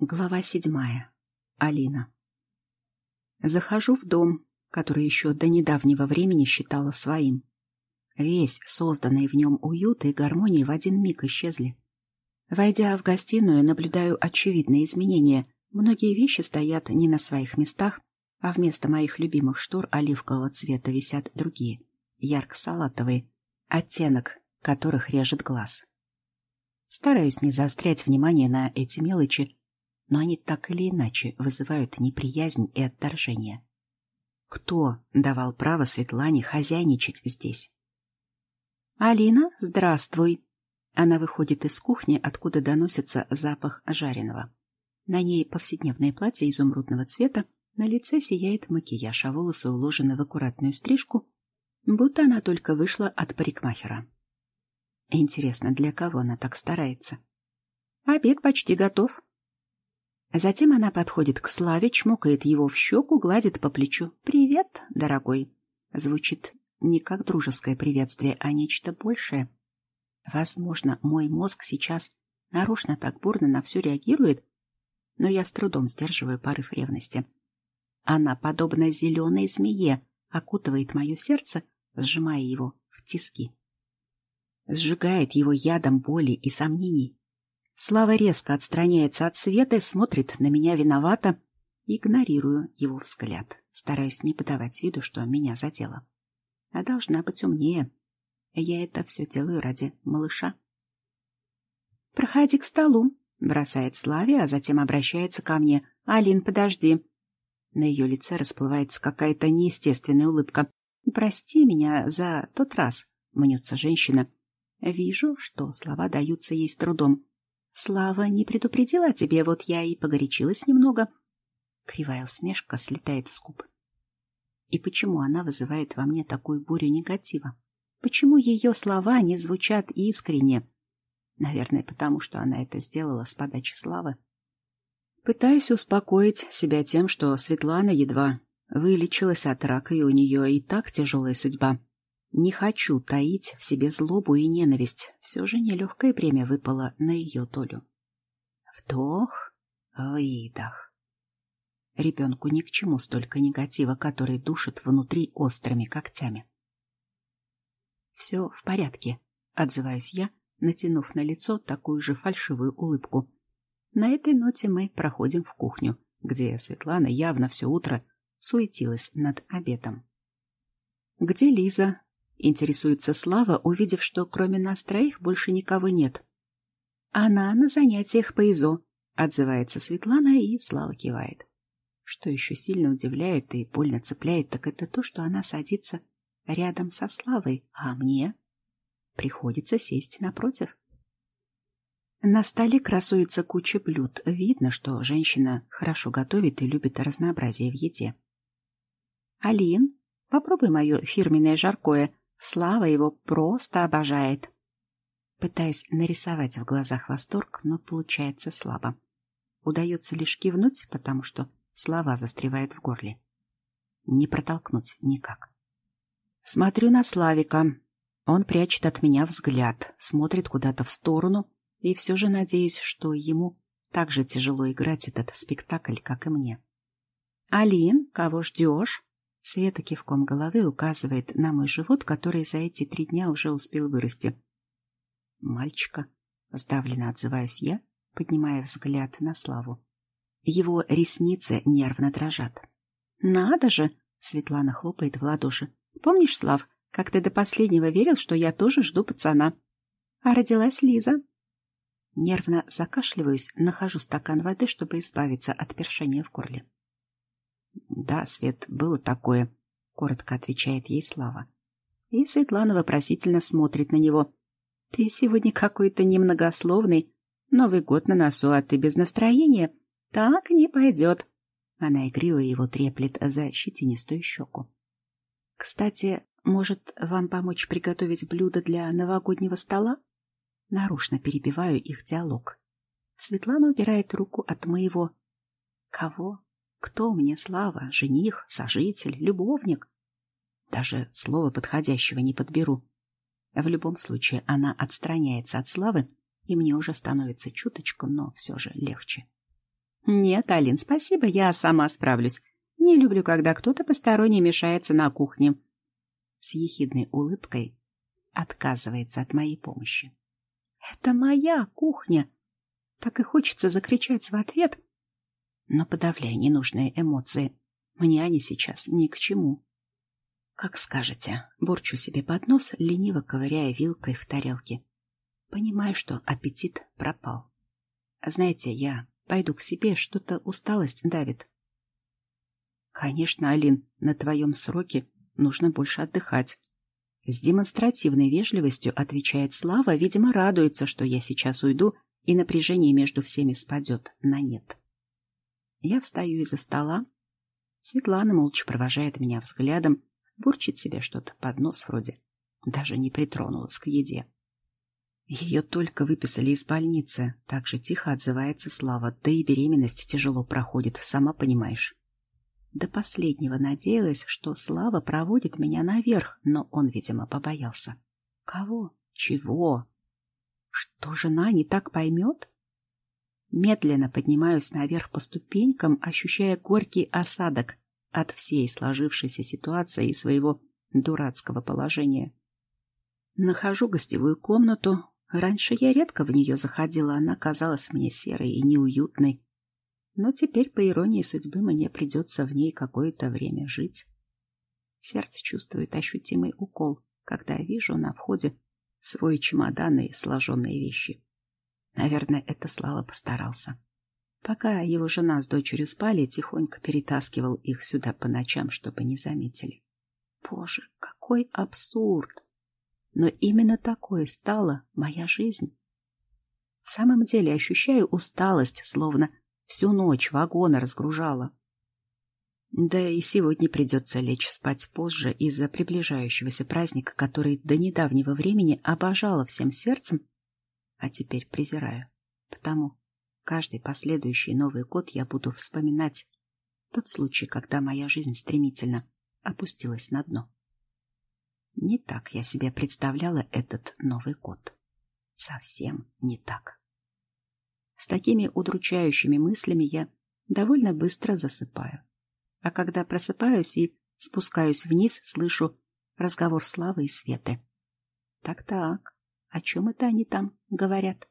Глава седьмая. Алина. Захожу в дом, который еще до недавнего времени считала своим. Весь созданный в нем уют и гармония в один миг исчезли. Войдя в гостиную, наблюдаю очевидные изменения. Многие вещи стоят не на своих местах, а вместо моих любимых штор оливкового цвета висят другие, ярко-салатовые, оттенок которых режет глаз. Стараюсь не заострять внимание на эти мелочи, но они так или иначе вызывают неприязнь и отторжение. Кто давал право Светлане хозяйничать здесь? «Алина, здравствуй!» Она выходит из кухни, откуда доносится запах жареного. На ней повседневное платье изумрудного цвета, на лице сияет макияж, а волосы уложены в аккуратную стрижку, будто она только вышла от парикмахера. Интересно, для кого она так старается? Обед почти готов, Затем она подходит к Славе, чмокает его в щеку, гладит по плечу. «Привет, дорогой!» Звучит не как дружеское приветствие, а нечто большее. Возможно, мой мозг сейчас нарочно так бурно на все реагирует, но я с трудом сдерживаю порыв ревности. Она, подобно зеленой змее, окутывает мое сердце, сжимая его в тиски. Сжигает его ядом боли и сомнений, Слава резко отстраняется от света и смотрит на меня виновато. Игнорирую его взгляд. Стараюсь не подавать виду, что меня задело. А должна быть умнее. Я это все делаю ради малыша. «Проходи к столу», — бросает Славе, а затем обращается ко мне. «Алин, подожди». На ее лице расплывается какая-то неестественная улыбка. «Прости меня за тот раз», — мнется женщина. Вижу, что слова даются ей с трудом. Слава не предупредила тебе, вот я и погорячилась немного. Кривая усмешка слетает с губ. И почему она вызывает во мне такую бурю негатива? Почему ее слова не звучат искренне? Наверное, потому что она это сделала с подачи Славы. Пытаюсь успокоить себя тем, что Светлана едва вылечилась от рака, и у нее и так тяжелая судьба. Не хочу таить в себе злобу и ненависть. Все же нелегкое бремя выпало на ее долю. Вдох, выдох. Ребенку ни к чему столько негатива, который душит внутри острыми когтями. «Все в порядке», — отзываюсь я, натянув на лицо такую же фальшивую улыбку. На этой ноте мы проходим в кухню, где Светлана явно все утро суетилась над обедом. «Где Лиза?» Интересуется Слава, увидев, что кроме нас троих больше никого нет. Она на занятиях по ИЗО, отзывается Светлана, и Слава кивает. Что еще сильно удивляет и больно цепляет, так это то, что она садится рядом со Славой, а мне приходится сесть напротив. На столе красуется куча блюд. Видно, что женщина хорошо готовит и любит разнообразие в еде. «Алин, попробуй мое фирменное жаркое», Слава его просто обожает. Пытаюсь нарисовать в глазах восторг, но получается слабо. Удается лишь кивнуть, потому что слова застревают в горле. Не протолкнуть никак. Смотрю на Славика. Он прячет от меня взгляд, смотрит куда-то в сторону, и все же надеюсь, что ему так же тяжело играть этот спектакль, как и мне. «Алин, кого ждешь?» Света кивком головы указывает на мой живот, который за эти три дня уже успел вырасти. «Мальчика», — сдавленно отзываюсь я, поднимая взгляд на Славу. Его ресницы нервно дрожат. «Надо же!» — Светлана хлопает в ладоши. «Помнишь, Слав, как ты до последнего верил, что я тоже жду пацана? А родилась Лиза». Нервно закашливаюсь, нахожу стакан воды, чтобы избавиться от першения в горле. Да, Свет, было такое, коротко отвечает ей Слава. И Светлана вопросительно смотрит на него. Ты сегодня какой-то немногословный. Новый год на носу, а ты без настроения. Так не пойдет. Она игриво его треплет за щетинистую щеку. Кстати, может, вам помочь приготовить блюдо для новогоднего стола? Нарушно перебиваю их диалог. Светлана убирает руку от моего... Кого? Кто мне Слава? Жених, сожитель, любовник? Даже слова подходящего не подберу. В любом случае, она отстраняется от Славы, и мне уже становится чуточку, но все же легче. Нет, Алин, спасибо, я сама справлюсь. Не люблю, когда кто-то посторонний мешается на кухне. С ехидной улыбкой отказывается от моей помощи. Это моя кухня. Так и хочется закричать в ответ, но подавляя ненужные эмоции. Мне они сейчас ни к чему. Как скажете, бурчу себе под нос, лениво ковыряя вилкой в тарелке. Понимаю, что аппетит пропал. Знаете, я пойду к себе, что-то усталость давит. Конечно, Алин, на твоем сроке нужно больше отдыхать. С демонстративной вежливостью отвечает Слава, видимо, радуется, что я сейчас уйду, и напряжение между всеми спадет на нет. Я встаю из-за стола. Светлана молча провожает меня взглядом, бурчит себе что-то под нос вроде. Даже не притронулась к еде. Ее только выписали из больницы, так же тихо отзывается Слава, да и беременность тяжело проходит, сама понимаешь. До последнего надеялась, что Слава проводит меня наверх, но он, видимо, побоялся. Кого? Чего? Что жена не так поймет? Медленно поднимаюсь наверх по ступенькам, ощущая горький осадок от всей сложившейся ситуации и своего дурацкого положения. Нахожу гостевую комнату, Раньше я редко в нее заходила, она казалась мне серой и неуютной. Но теперь, по иронии судьбы, мне придется в ней какое-то время жить. Сердце чувствует ощутимый укол, когда вижу на входе свой чемодан и сложенные вещи. Наверное, это Слава постарался. Пока его жена с дочерью спали, тихонько перетаскивал их сюда по ночам, чтобы не заметили. Боже, какой абсурд! Но именно такой стала моя жизнь. В самом деле ощущаю усталость, словно всю ночь вагоны разгружала. Да и сегодня придется лечь спать позже из-за приближающегося праздника, который до недавнего времени обожала всем сердцем, а теперь презираю. Потому каждый последующий Новый год я буду вспоминать тот случай, когда моя жизнь стремительно опустилась на дно. Не так я себе представляла этот Новый год. Совсем не так. С такими удручающими мыслями я довольно быстро засыпаю. А когда просыпаюсь и спускаюсь вниз, слышу разговор Славы и Светы. Так-так, о чем это они там говорят?